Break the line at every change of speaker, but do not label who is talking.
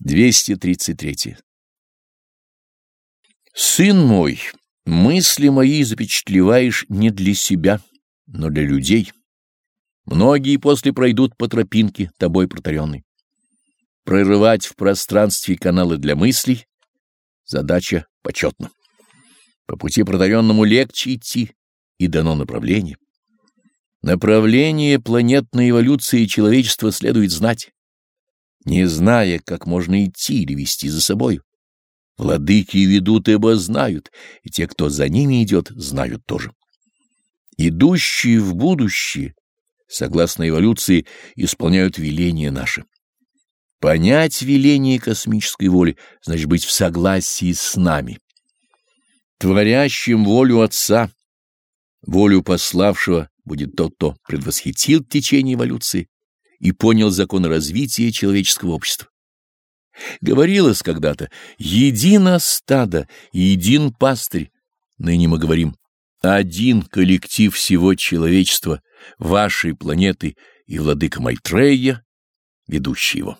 233. Сын мой, мысли мои запечатлеваешь не для себя, но для людей. Многие после пройдут по тропинке, тобой протаренной. Прорывать в пространстве каналы для мыслей — задача почетна. По пути протаренному легче идти, и дано направление. Направление планетной эволюции человечества следует знать не зная, как можно идти или вести за собой. Владыки ведут, ибо знают, и те, кто за ними идет, знают тоже. Идущие в будущее, согласно эволюции, исполняют веления наши. Понять веление космической воли значит быть в согласии с нами. Творящим волю Отца, волю пославшего будет тот, кто предвосхитил течение эволюции, и понял закон развития человеческого общества. Говорилось когда-то «едино стадо, един пастырь». Ныне мы говорим «один коллектив всего человечества, вашей планеты и владыка Майтрея, ведущий его».